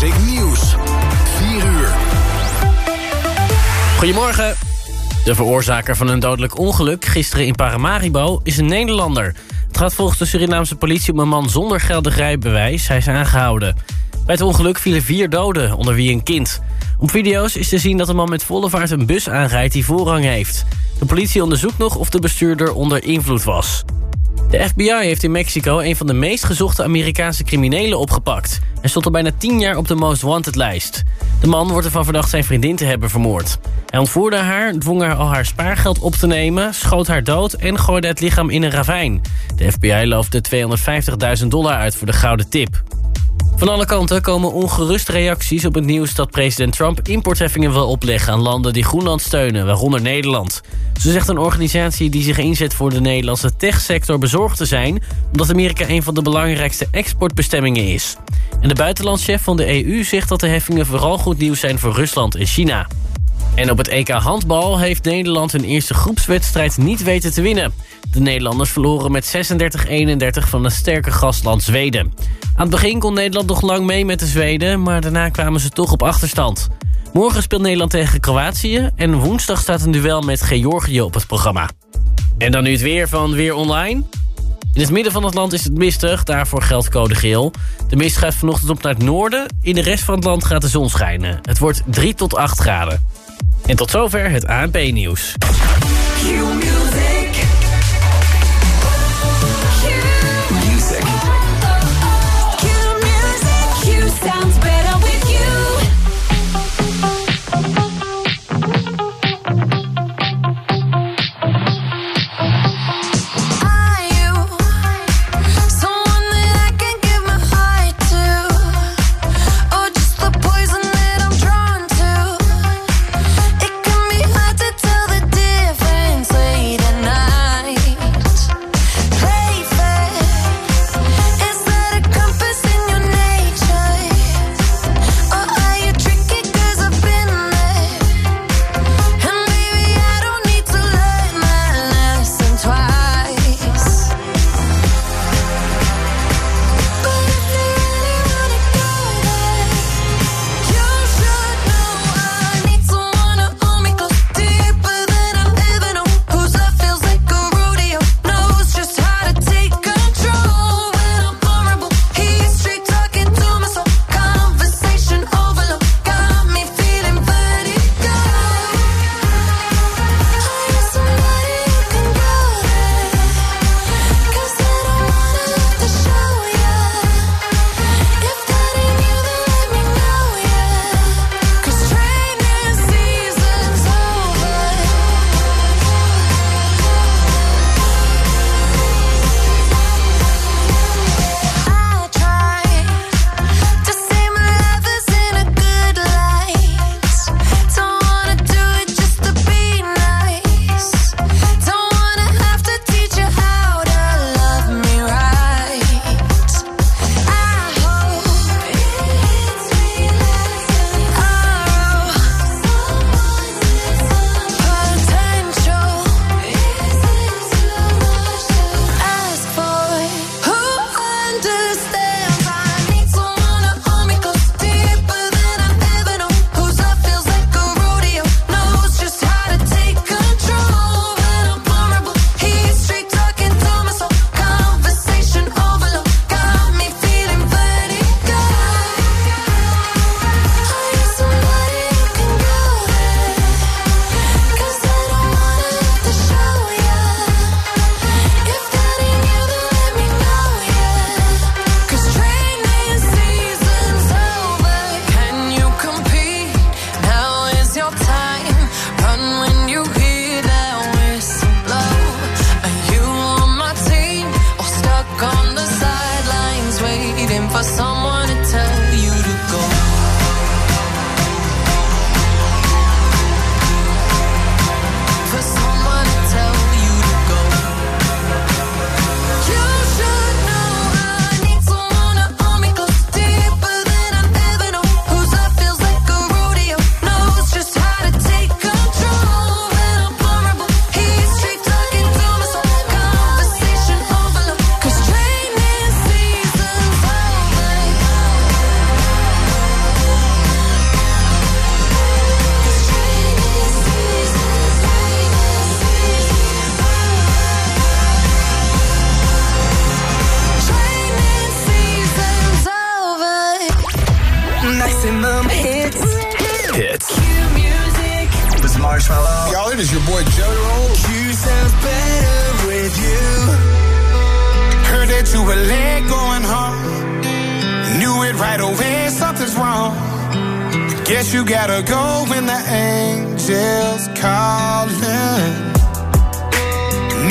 Music Nieuws. 4 uur. Goedemorgen. De veroorzaker van een dodelijk ongeluk gisteren in Paramaribo is een Nederlander. Het gaat volgens de Surinaamse politie om een man zonder geldig rijbewijs. Hij is aangehouden. Bij het ongeluk vielen vier doden, onder wie een kind. Op video's is te zien dat een man met volle vaart een bus aanrijdt die voorrang heeft. De politie onderzoekt nog of de bestuurder onder invloed was. De FBI heeft in Mexico een van de meest gezochte Amerikaanse criminelen opgepakt. Hij stond al bijna 10 jaar op de Most Wanted lijst. De man wordt ervan verdacht zijn vriendin te hebben vermoord. Hij ontvoerde haar, dwong haar al haar spaargeld op te nemen... schoot haar dood en gooide het lichaam in een ravijn. De FBI loofde 250.000 dollar uit voor de gouden tip. Van alle kanten komen ongeruste reacties op het nieuws dat president Trump importheffingen wil opleggen aan landen die Groenland steunen, waaronder Nederland. Ze zegt een organisatie die zich inzet voor de Nederlandse techsector bezorgd te zijn, omdat Amerika een van de belangrijkste exportbestemmingen is. En de buitenlandschef van de EU zegt dat de heffingen vooral goed nieuws zijn voor Rusland en China. En op het EK handbal heeft Nederland hun eerste groepswedstrijd niet weten te winnen. De Nederlanders verloren met 36-31 van een sterke gastland Zweden. Aan het begin kon Nederland nog lang mee met de Zweden... maar daarna kwamen ze toch op achterstand. Morgen speelt Nederland tegen Kroatië... en woensdag staat een duel met Georgië op het programma. En dan nu het weer van Weer Online. In het midden van het land is het mistig, daarvoor geldt code geel. De mist gaat vanochtend op naar het noorden. In de rest van het land gaat de zon schijnen. Het wordt 3 tot 8 graden. En tot zover het ANP-nieuws.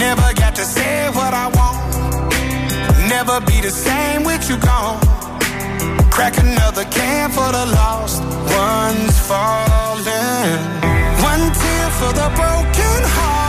never got to say what I want. Never be the same with you gone. Crack another can for the lost ones falling. One tear for the broken heart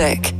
music.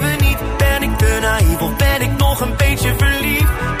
naïef of ben ik nog een beetje verliefd?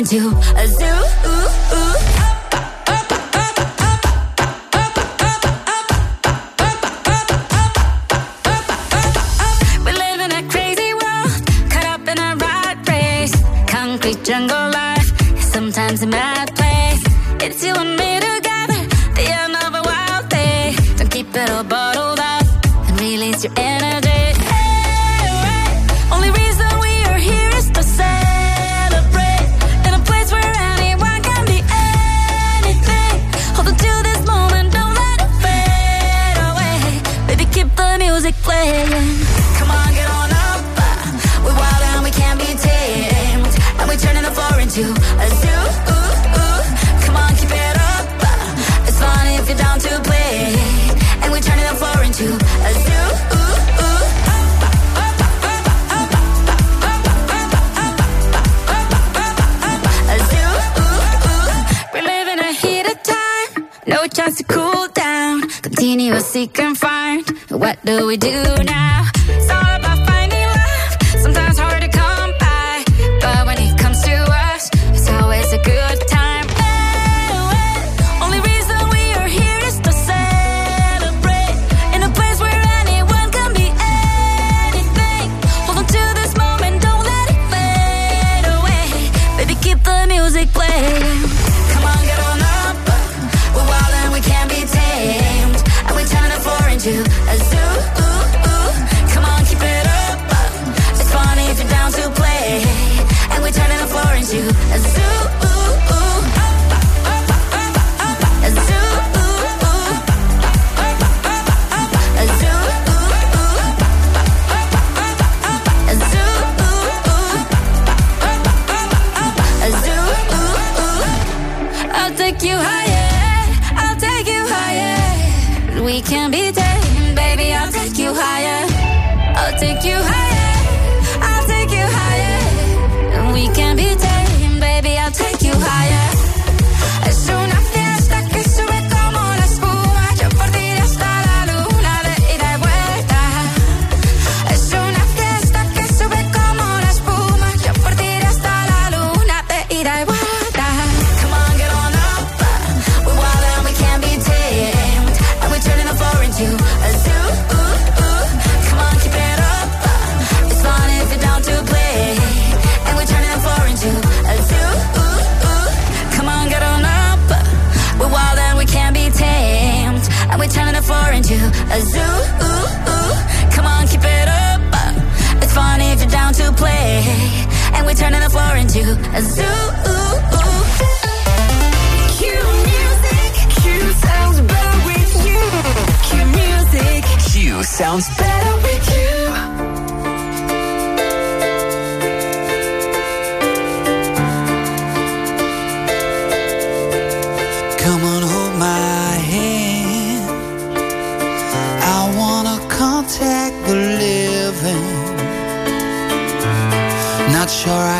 into to a zoo. Q sounds better with you. Come on, hold my hand. I wanna contact the living. Not sure I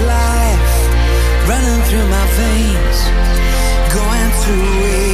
life running through my veins, going through it.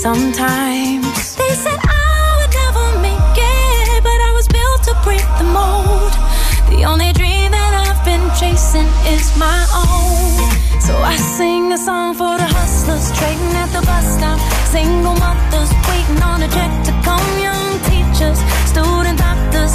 Sometimes. They said I would never make it, but I was built to break the mold. The only dream that I've been chasing is my own. So I sing a song for the hustlers trading at the bus stop. Single mothers waiting on a check to come. Young teachers, student doctors,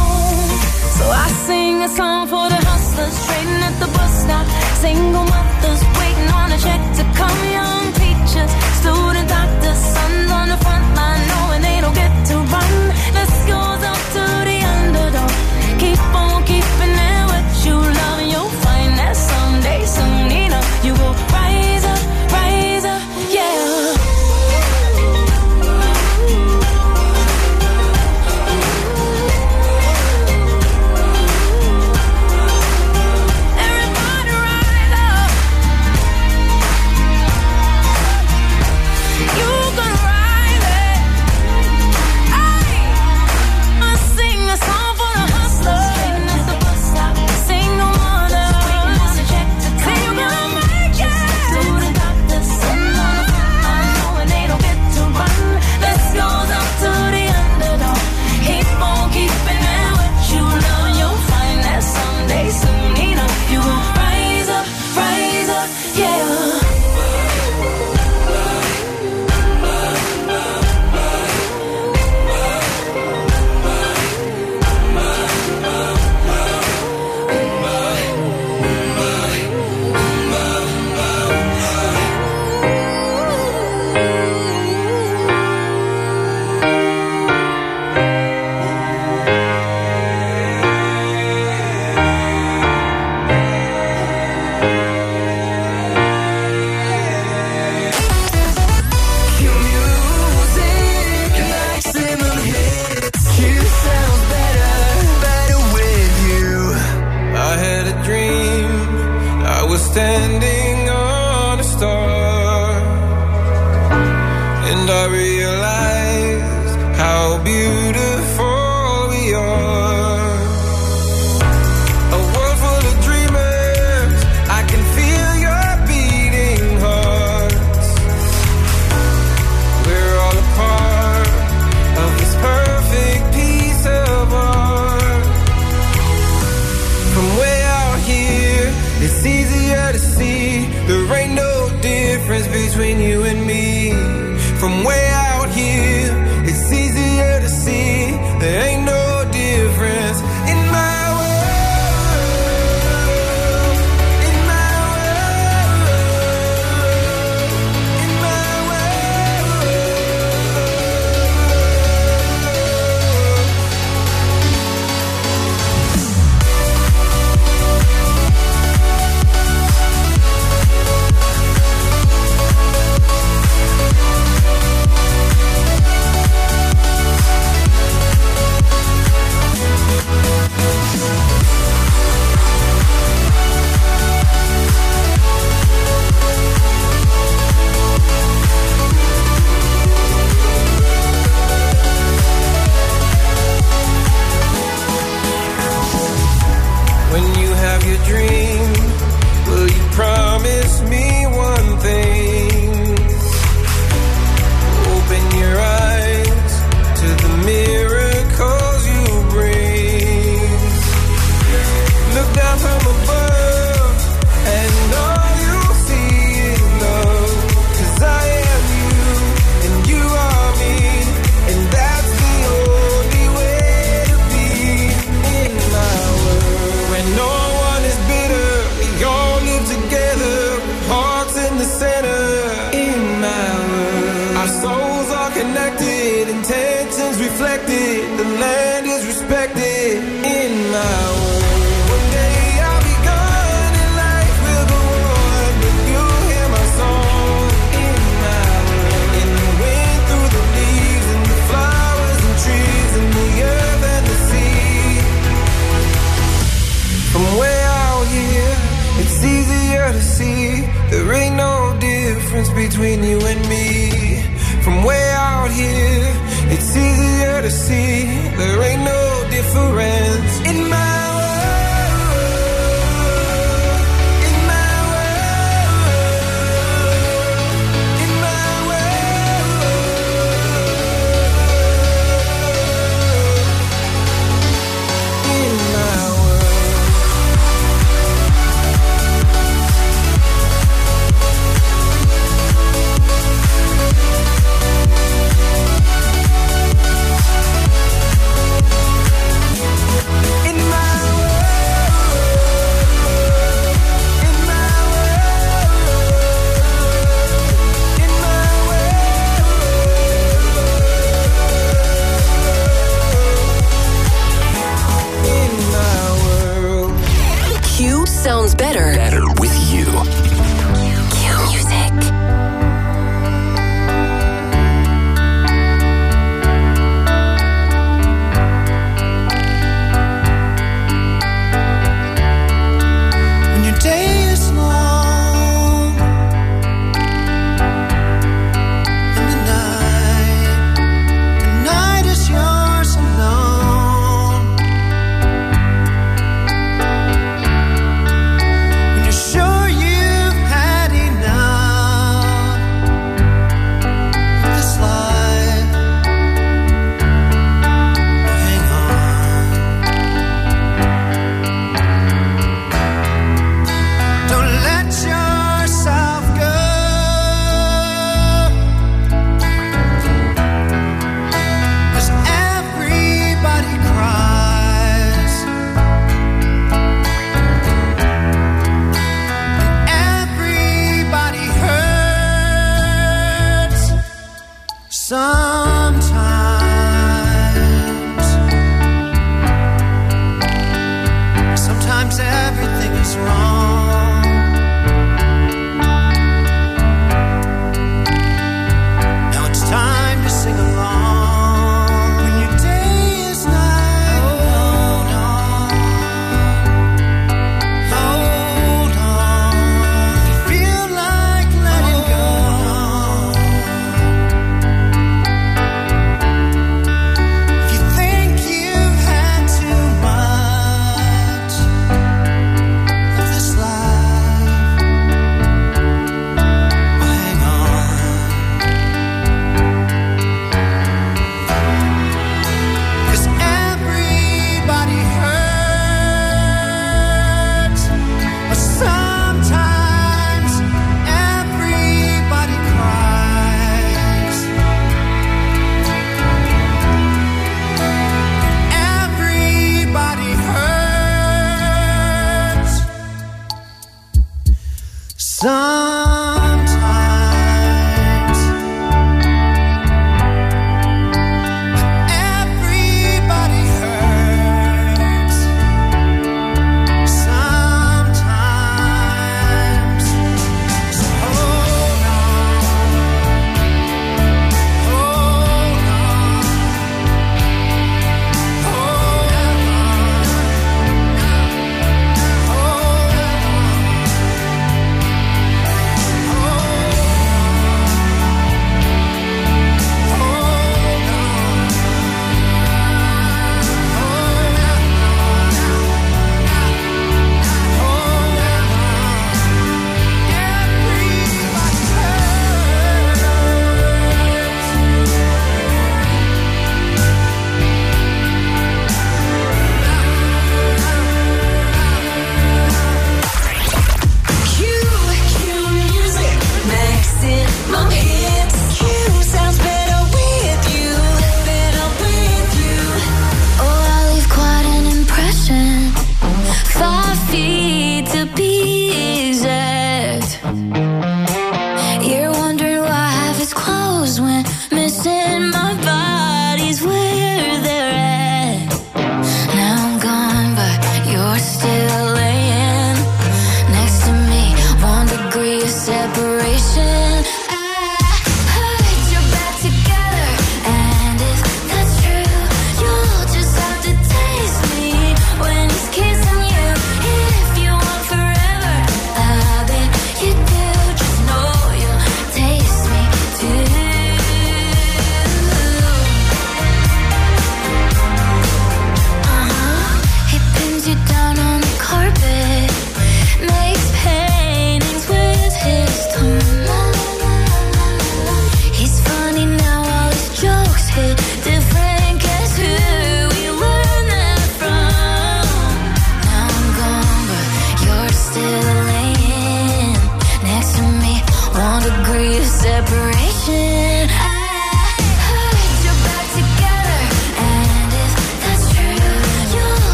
So I sing a song for the hustlers trading at the bus stop. Single mothers waiting on a check to come. Young teachers, student doctors, sons on the front line knowing they don't get to run. This goes up to the underdog. Keep on keeping it what you love, and you'll find that someday, soon enough, you will rise it's easier to see. There ain't no difference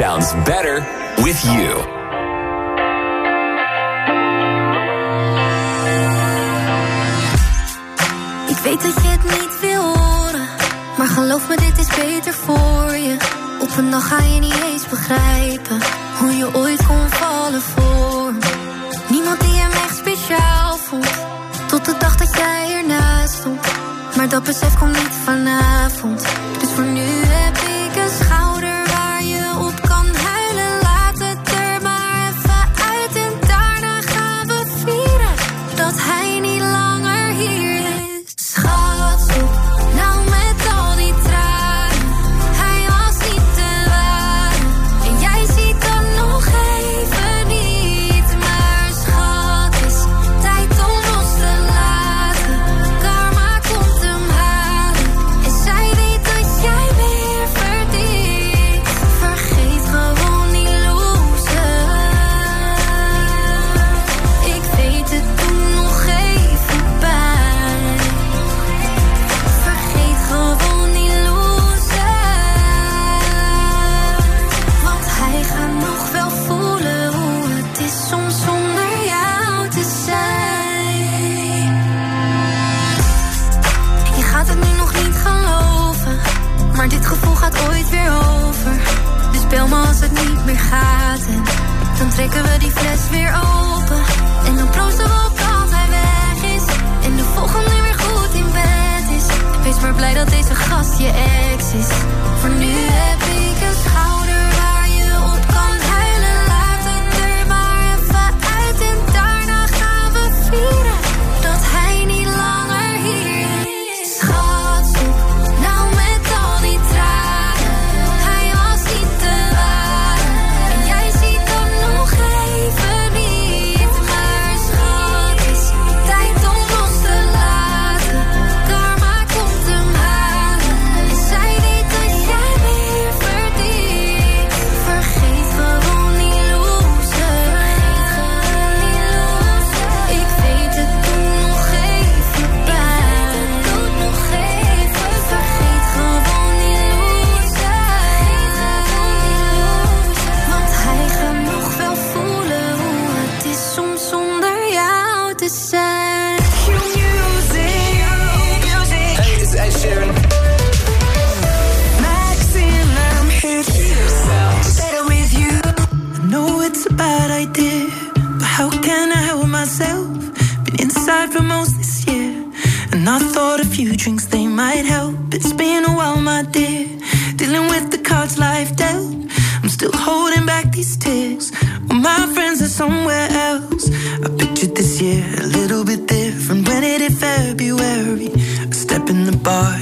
sounds better with you. Ik weet dat je het niet wil horen, maar geloof me, dit is beter voor je. Op een dag ga je niet eens begrijpen hoe je ooit kon vallen voor. Niemand die hem echt speciaal vond, tot de dag dat jij ernaast stond. Maar dat besef komt niet vanavond, dus voor nu heb ik een schouder. die fles weer open.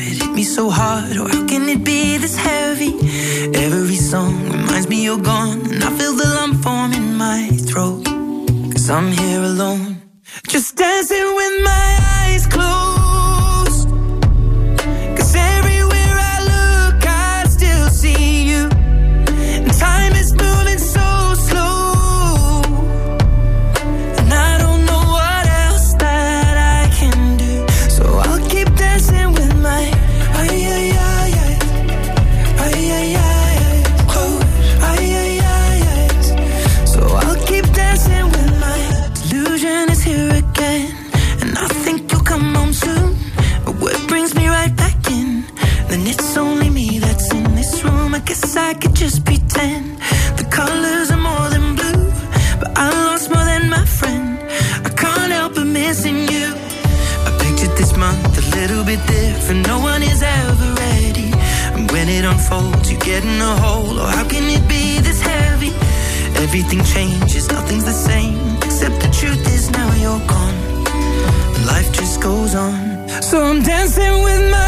it hit me so hard. Or how can it be this heavy? Every song reminds me you're gone, and I feel the lump forming in my throat. Cause I'm here alone, just dancing with my So I'm dancing with my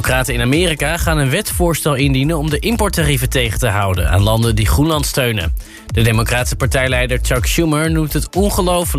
Democraten in Amerika gaan een wetvoorstel indienen om de importtarieven tegen te houden aan landen die Groenland steunen. De Democratische partijleider Chuck Schumer noemt het ongelooflijk